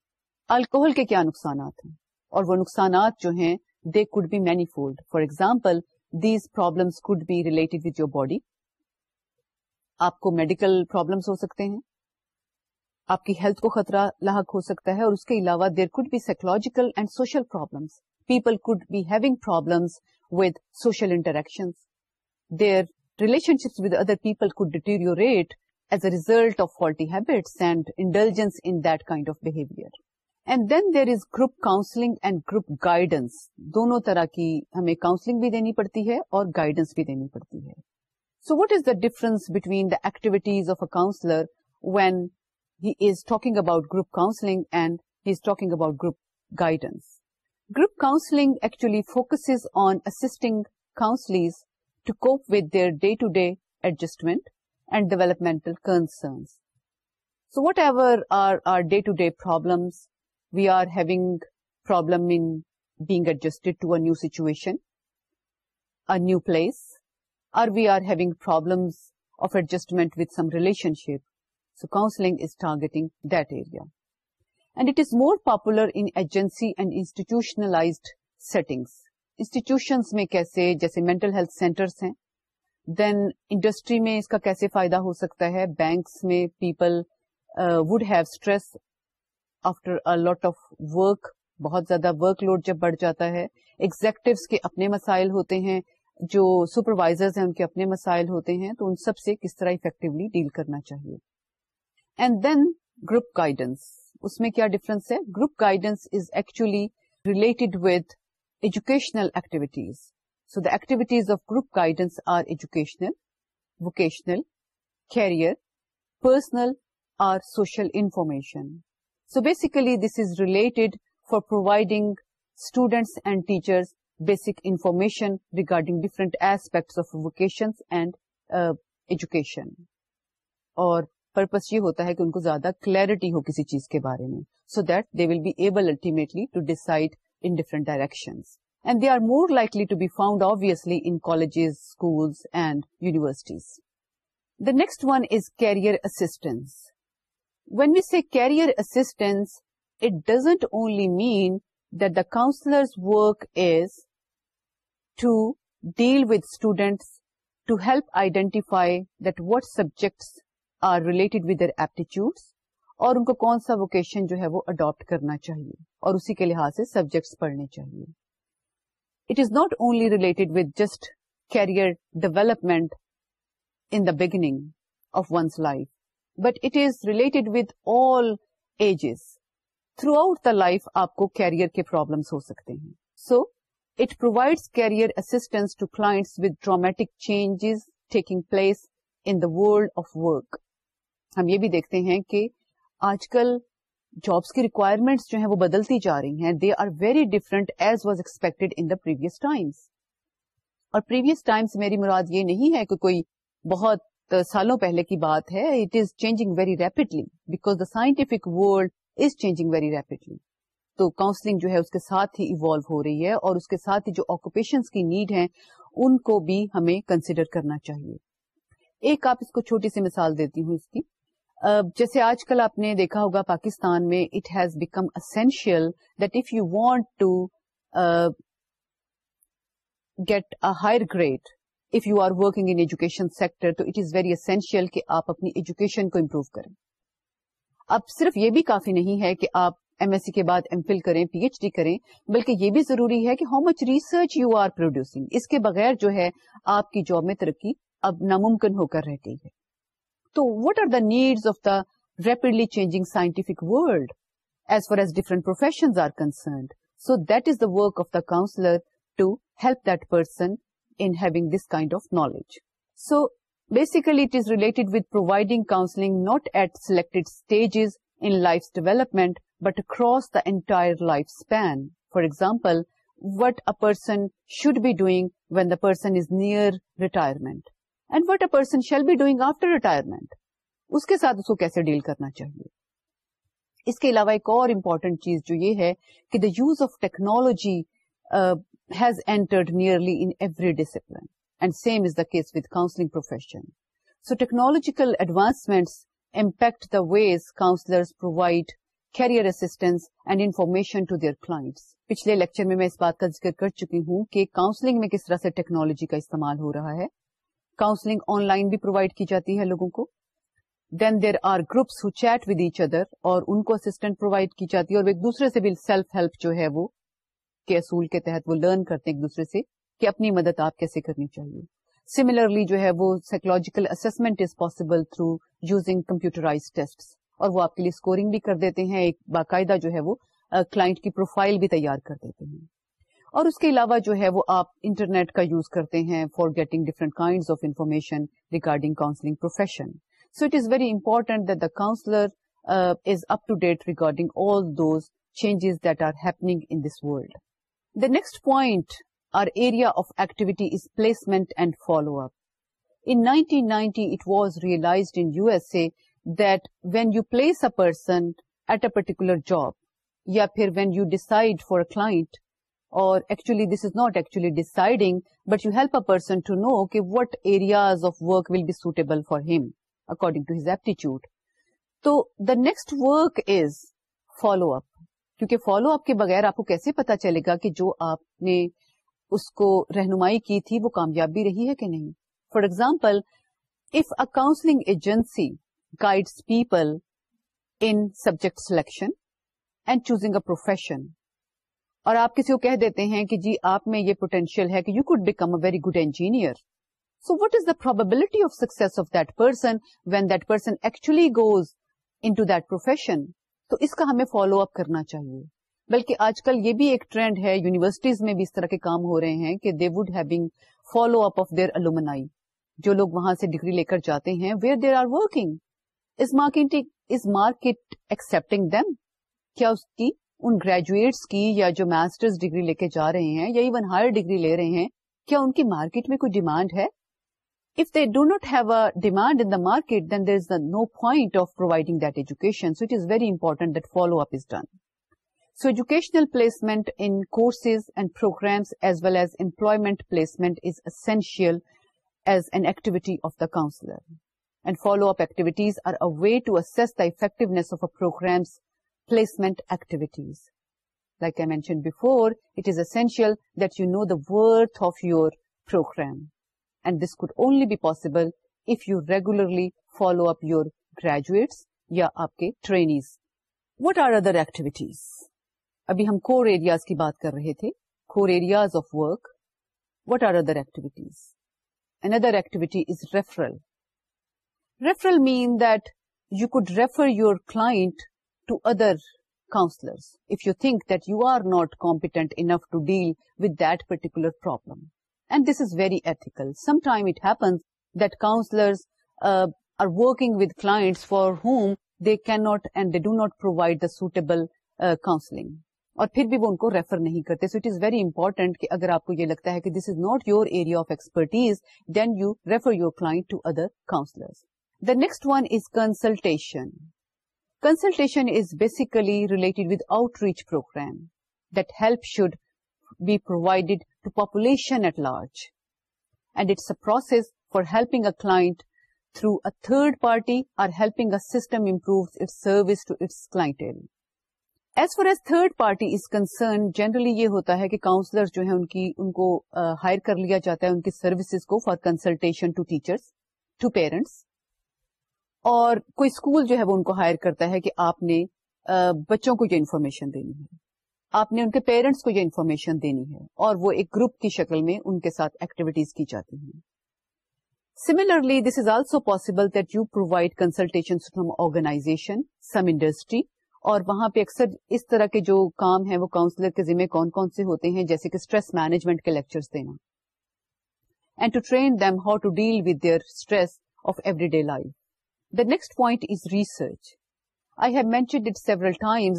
الکوہل کے کیا نقصانات ہیں اور وہ نقصانات جو ہیں they could be many fold for example these problem body آپ کو میڈیکل پرابلمس ہو سکتے ہیں آپ کی ہیلتھ کو خطرہ لاحق ہو سکتا ہے اور اس کے علاوہ there could be psychological and social problems people could being problem with social interaction their relationships with other people could deteriorate as a result of faulty habit and indulgence in that kind of behaviour and then there is group counselling and group guidance دونوں طرح کی ہمیں کاؤنسلنگ بھی دینی پڑتی ہے اور گائیڈنس بھی دینی پڑتی ہے so what is the difference between the activities of a counsellor when he is talking about group counselling and he is talking about group guidance Group counseling actually focuses on assisting counselees to cope with their day-to-day adjustment and developmental concerns. So whatever are our day-to-day problems, we are having problem in being adjusted to a new situation, a new place, or we are having problems of adjustment with some relationship. So counseling is targeting that area. And it is more popular in agency and institutionalised settings institutions میں کیسے جیسے مینٹل ہیلتھ سینٹرس ہیں دین انڈسٹری میں اس کا کیسے فائدہ ہو سکتا ہے بینکس میں people would have stress after lot of work بہت زیادہ ورک لوڈ جب بڑھ جاتا ہے ایگزیکٹوس کے اپنے مسائل ہوتے ہیں جو سپروائزرز ہیں ان کے اپنے مسائل ہوتے ہیں تو ان سب سے کس طرح افیکٹولی ڈیل کرنا چاہیے اینڈ دین گروپ گائیڈنس اس میں کیا ڈفرنس ہے group guidance is actually related with educational activities so the activities of group guidance are educational vocational career personal or social information so basically this is related for providing students and teachers basic information regarding different aspects of vocation and education اور پرپس یہ ہوتا ہے کہ ان کو زیادہ کلیئرٹی ہو کسی چیز کے بارے میں so that they will be able ultimately to decide in different direction and they are more likely to be found obviously in colleges and universities the next one is career assistance when you see career assistance it doesn't only mean that the counsellors work is to deal with students to help identify that what subjects related with their aptitude اور ان کو کون سا ووکیشن جو ہے وہ اڈاپٹ کرنا چاہیے اور اسی کے لحاظ سے سبجیکٹس پڑھنے چاہیے it is not only related with just career development in the beginning of one's life but it is related with all ages throughout the life آپ کو کیریئر کے پرابلمس ہو سکتے ہیں so it provides career assistance to class with dramatic changes taking place in the world of work ہم یہ بھی دیکھتے ہیں کہ آج کل جابس کی ریکوائرمنٹس جو ہیں وہ بدلتی جا رہی ہیں they are very different as was expect previous times اور پریویس ٹائمس میری مراد یہ نہیں ہے کہ کوئی بہت سالوں پہلے کی بات ہے it is changing very rapidly because the scientific world is changing very rapidly تو کاؤنسلنگ جو ہے اس کے ساتھ ہی ایوالو ہو رہی ہے اور اس کے ساتھ ہی جو آکوپیشن کی نیڈ ہیں ان کو بھی ہمیں کنسیڈر کرنا چاہیے ایک آپ اس کو چھوٹی سی مثال دیتی ہوں اس کی جیسے آج کل آپ نے دیکھا ہوگا پاکستان میں it has become essential that if you want to get higher grade if you are working in education sector تو اٹ از ویری اسینشیل کہ آپ اپنی ایجوکیشن کو امپروو کریں اب صرف یہ بھی کافی نہیں ہے کہ آپ ایم ایس سی کے بعد ایم فل کریں پی ایچ ڈی کریں بلکہ یہ بھی ضروری ہے کہ how much research you are producing اس کے بغیر جو ہے آپ کی جاب میں ترقی اب ناممکن ہو کر رہ گئی ہے So what are the needs of the rapidly changing scientific world as far as different professions are concerned? So that is the work of the counselor to help that person in having this kind of knowledge. So basically it is related with providing counseling not at selected stages in life's development, but across the entire lifespan. For example, what a person should be doing when the person is near retirement. And what a person shall be doing after retirement اس کے ساتھ اس کو کیسے ڈیل کرنا چاہیے اس کے علاوہ ایک اور امپورٹنٹ چیز جو یہ ہے کہ the use of technology has entered nearly in every discipline and same is the case with counselling profession so technological advancements impact the ways counsellor provide career assistance and information to their class پچھلے لیکچر میں میں اس بات کا ذکر کر چکی ہوں کہ کاؤنسلنگ میں کس طرح سے ٹیکنالوجی کا استعمال ہو رہا ہے کاؤنسلنگ آن لائن بھی پرووائڈ کی جاتی ہے لوگوں کو then there are groups who chat with each other اور ان کو اسٹینٹ پرووائڈ کی جاتی ہے اور ایک دوسرے سے بھی سیلف ہیلپ جو ہے وہ کے اصول کے تحت وہ لرن کرتے ہیں ایک دوسرے سے کہ اپنی مدد آپ کیسے کرنی چاہیے سملرلی جو ہے وہ psychological assessment is possible through using computerised test اور وہ آپ کے لیے اسکورنگ بھی کر دیتے ہیں ایک باقاعدہ جو ہے وہ کلائنٹ کی پروفائل بھی تیار کر دیتے ہیں اور اس کے علاوہ جو ہے وہ آپ انٹرنیٹ کا یوز کرتے ہیں for getting different kind of information regarding counselling profession so it is very important that the counsellor is up to date regarding all those changes that are happening in this world the next point or area of activity is placement and follow up in it was realised in U S A that when you place a person at a particular job یا پھر when you decide for client اور actually this is not actually deciding but you help a person to know کہ what areas of work will be suitable for him according to his aptitude تو the next work is follow up کیونکہ فالو اپ کے بغیر آپ کو کیسے پتا چلے گا کہ جو آپ نے اس کو رہنمائی کی تھی وہ کامیاب بھی رہی ہے کہ نہیں for example if a counselling agency guides people in subject selection and choosing a profession اور آپ کسی کو کہہ دیتے ہیں کہ جی آپ میں یہ پوٹینشیل ہے کہ you could become a very good engineer so what is the problem of success of that person when that person actually goes into that profession تو اس کا ہمیں فالو اپ کرنا چاہیے بلکہ آج کل یہ بھی ایک ٹرینڈ ہے یونیورسٹیز میں بھی اس طرح کے کام ہو رہے ہیں کہ they would having follow up of their alumni جو لوگ وہاں سے ڈگری لے کر جاتے ہیں where there are working is market is market accepting them کیا اس کی ان گریجویٹس کی یا جو ماسٹرز ڈگری لے کے جا رہے ہیں یا ایون ہائر ڈگری لے رہے ہیں کیا ان کی مارکیٹ میں کوئی ڈیمانڈ ہے if they do not have a demand in the market then there is a no point of providing that education so it is very important that follow up is done so educational placement in courses and programmes as as well employment placement is essential as an activity of the counsellor and follow up activities are a to a the effectiveness of a programmes placement activities like I mention before it is essential that you know the worth of your programme and this could only be possible if you regularly follow up your graduate یا آپ کے trainees what are other activities ابھی ہم کو ایریاز کی بات کر رہے تھے core areas of work what are other activities and other activity is referral referral means that you could refer your client to other you if you think are you are not to enough to deal with problem. Problem and this is very Sometimes it it happens that uh, are working with clients for whom they can not and do do not provide the suitable counselling اور پھر بھی وہ ان کو ریفر نہیں کرتے so it is very important کہ اگر آپ کو یہ لگتا ہے کہ this is not your area of expertise then you refer your client to other the next one is consultation consultation is basically related with outreach programme that help should be provided to population at large and it's a process for helping a client party or helping system improve its service to its clients for as third party is concern generally یہ ہوتا ہے کہ کاؤنسلر جو ہے ہائر uh, کر لیا جاتا ہے ان کی سروسز کو فار کنسلٹیشن ٹو ٹیچرنٹس اور کوئی اسکول جو ہے وہ ان کو ہائر کرتا ہے کہ آپ نے بچوں کو یہ انفارمیشن دینی ہے آپ نے ان کے پیرنٹس کو یہ انفارمیشن دینی ہے اور وہ ایک گروپ کی شکل میں ان کے ساتھ ایکٹیویٹیز کی جاتی ہیں similarly this is also possible that you provide consultation from organisation some industry اور وہاں پہ اکثر اس طرح کے جو کام ہیں وہ کاؤنسلر کے ذمہ کون کون سے ہوتے ہیں جیسے کہ اسٹریس مینجمنٹ کے لیکچرس دینا and to train them how to deal with their stress of every day life the next point is research I have mentioned it several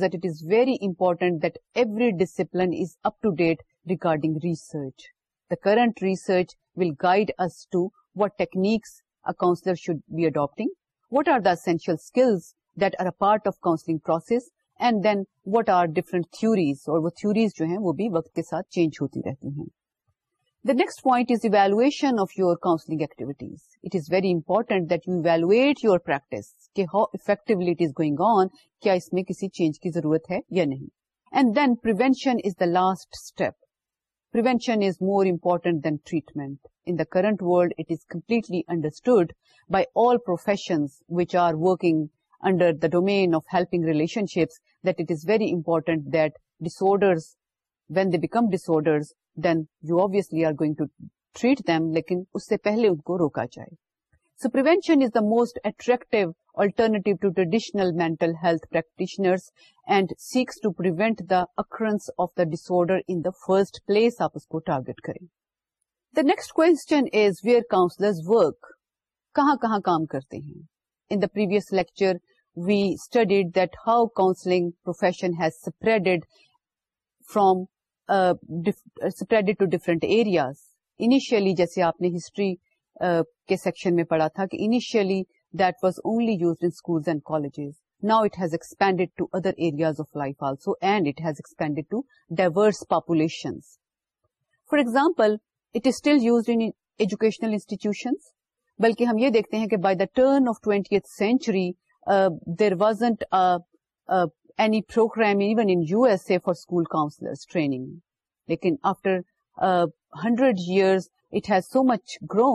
it is very important that every discipline is up to date regarding research the current research will guide us to what techniques a counsellor should be adapting what are the essential skills that are a part of counselling process and then what are different theories اور وہ تھوڑیز جو ہیں وہ بھی وقت کے ساتھ چینج ہوتی رہتی ہیں the next point is evaluation of your counselling activities it is very important that you evaluate your practice کہ ہاؤ افیکٹولی اٹ از گوئگ آن کیا اس میں کسی چینج کی ضرورت ہے یا نہیں and then prevention is the last step prevention is more important than treatment in the current world it is completely understood by all professions which are working under the domain of helping relationships that it is very important that disorders when the become disorder then you obviously are going to treat them لیکن اس سے پہلے ان کو روکا جائے so prevention is the most attractive alternate to traditional مینٹلشنر and seeks to prevent the occurrence of the disorder in the first place آپ اس کو ٹارگیٹ کریں the next question is where counsellors work کہاں کہاں کام کرتے ہیں in the previous lecture we studied that how counselling profession has spreaded from spread to different areas initially جیسے آپ نے ہسٹری کے سیکشن میں پڑھا تھا کہ initially that was only used in schools and colleges now it has expanded to other areas of life also and it has expanded to diverse population for example it is still used in educational institution بلکہ ہم یہ دیکھتے ہیں کہ by the turn of twentieth century there wasn't any programme even in U S A for school counsellor training لیکن after hundred years it has so much grow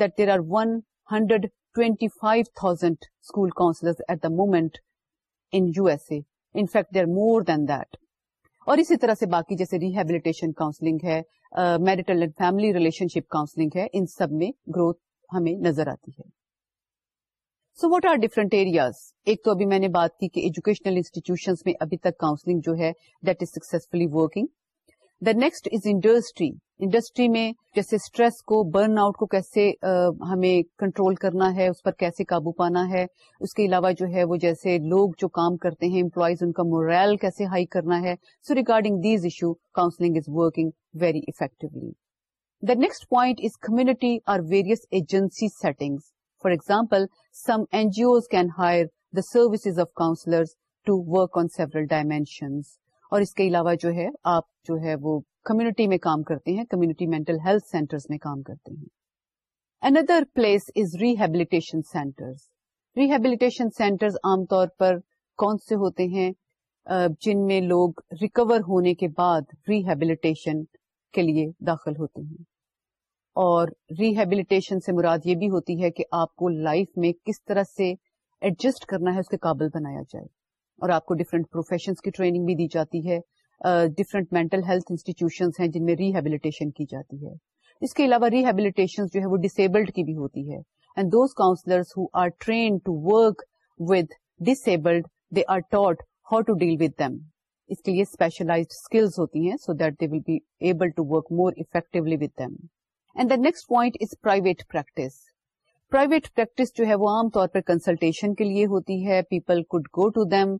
that there are one hundred twenty five thousand school counsellor at the moment U S A in fact they are more than that اور اسی طرح سے باقی جیسے ریہیبلیٹیشن کاؤنسلنگ ہے marital and family relationship counselling ہے ان سب میں گروتھ ہمیں نظر آتی ہے so what are different areas ایک تو ابھی میں نے بات کی کہ ایجوکیشنل انسٹیٹیوشنس میں ابھی تک کاؤنسلنگ جو ہے that is successfully working the next is industry industry میں جیسے اسٹریس کو برن آؤٹ کو کیسے ہمیں کنٹرول کرنا ہے اس پر کیسے قابو پانا ہے اس کے علاوہ جو ہے وہ جیسے لوگ جو کام کرتے ہیں امپلائیز ان کا موریل کیسے ہائی کرنا ہے so regarding these issue counselling is working very effectively the next point is community or various agency settings for example, some N G Os can hire the services of counsellors to work on several dimensions اور اس کے علاوہ جو ہے آپ جو ہے وہ کمیونٹی میں کام کرتے ہیں کمیونٹی مینٹل ہیلتھ سینٹرز میں کام کرتے ہیں اندر other place is rehabilitation centres rehabilitation centres عام طور پر کون سے ہوتے ہیں جن میں لوگ ریکور ہونے کے بعد ریہیبلیٹیشن کے لیے داخل ہوتے ہیں اور ریہیبلیٹیشن سے مراد یہ بھی ہوتی ہے کہ آپ کو لائف میں کس طرح سے ایڈجسٹ کرنا ہے اس کے قابل بنایا جائے اور آپ کو ڈفرینٹ پروفیشنس کی ٹریننگ بھی دی جاتی ہے ڈفرینٹ مینٹل ہیلتھ انسٹیٹیوشنس ہیں جن میں ریہیبلیٹیشن کی جاتی ہے اس کے علاوہ ریہیبلیٹیشن جو ہے وہ ڈسیبلڈ کی بھی ہوتی ہے and those counsellors who are are train to to work with with disabled they taught how deal اس کے لیے اسپیشلائز اسکلز ہوتی ہیں so that they will be able to work more effectively with them and the next point is private practice private practice جو ہے وہ عام طور پر کنسلٹیشن کے لیے ہوتی ہے people could go to them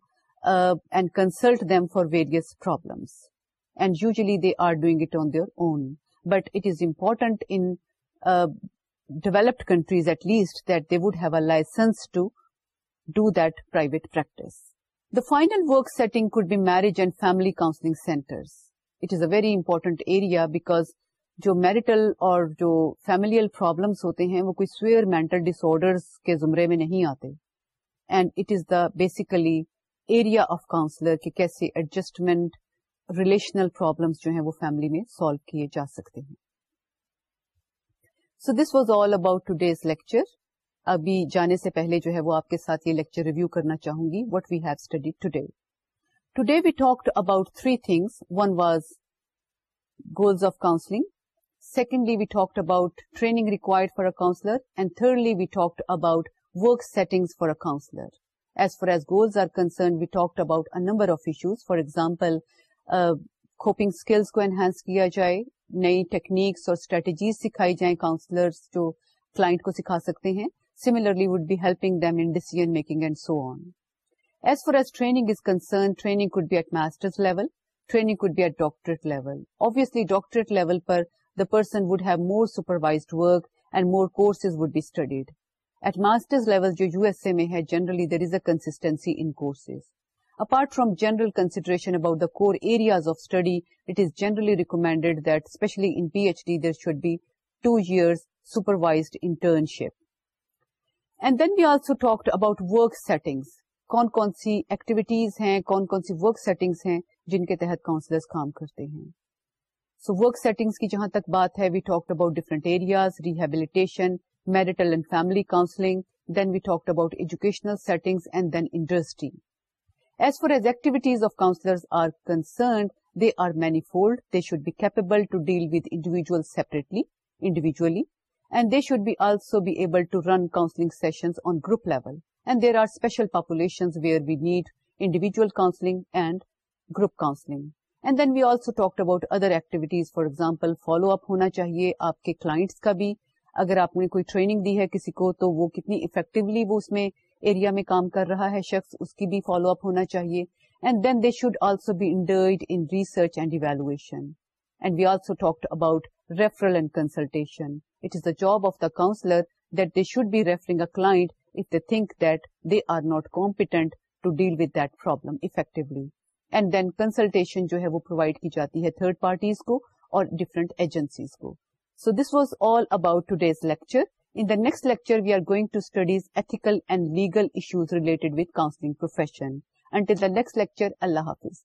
and consult them for various problems and usually they are doing it on their own but it is important in developed countries at least that they would have a licence to do that private practice the final work setting could be marriage and family counselling centres it is a very important area because جو میرٹل اور جو فیملیل پرابلمس ہوتے ہیں وہ کوئی سویئر مینٹل ڈسارڈرز کے زمرے میں نہیں آتے and it is the basically area of counsellor کہ کیسے ایڈجسٹمنٹ ریلیشنل پرابلمس جو ہیں وہ فیملی میں سالو کیے جا سکتے ہیں so this was all about today's lecture ابھی جانے سے پہلے جو ہے وہ آپ کے ساتھ یہ لیکچر ریویو کرنا چاہوں گی what we have study today today we talk about three things one was goals of counselling secondly we talk about training required for a counsellor and thirdly we talk about work settings for a counsellor as far as goals are concerned we talk about a number of issues for example coping skills کو اینہانس کیا جائے نئی ٹیکنیکس اور اسٹریٹجیز سکھائی جائیں کاؤنسلرز جو کلاس کو سکھا سکتے ہیں similarly would be helping them in decision making and so on as far as training is concern training could be at master level training could بھی at doctorate level obviously doctorate level پر the person would have more supervised work and more courses would be studied. At master's level جو یو ایس اے میں generally there is a about apart core general consideration about the is areas of study it is generally there that specially two years supervised internship and then we also talked about work settings کون کون سی ایکٹیویٹیز ہیں کون کون سی ورک سیٹنگز ہیں جن کے تحت کاؤنسلرس کام کرتے ہیں سو ورک سیٹنگس کی جہاں تک بات ہے we talk about different areas rehabilitation marital and family counselling then we talk about educational settings and then industry as far as activities of counsellors are concerned they are manifold they should be capable to deal with individual separately individually and they should be also be able to run counselling sessions on group level and there are special populations where we need individual counselling and group counselling and then we also talk about other activities for example follow up ہونا چاہیے آپ کے کلائنٹس کا بھی اگر آپ نے کوئی ٹریننگ دی ہے کسی کو تو وہ کتنی افیکٹولی وہ اس میں ایریا میں کام کر رہا ہے شخص اس کی بھی فالو اپ ہونا چاہیے and then they should also be unordered in research and evaluation and we also talk about referral and consultation it is the job of the counsellor that they should be referring a client if they think that they are not competent to deal with that problem effectively and then consultation جو ہے وہ پرووائڈ کی جاتی ہے تھرڈ پارٹیز کو اور ڈفرنٹ ایجنسیز کو so this was all about today's lecture in the next lecture we are going to studies ethical and legal issues related with counselling profession the next lecture اللہ حافظ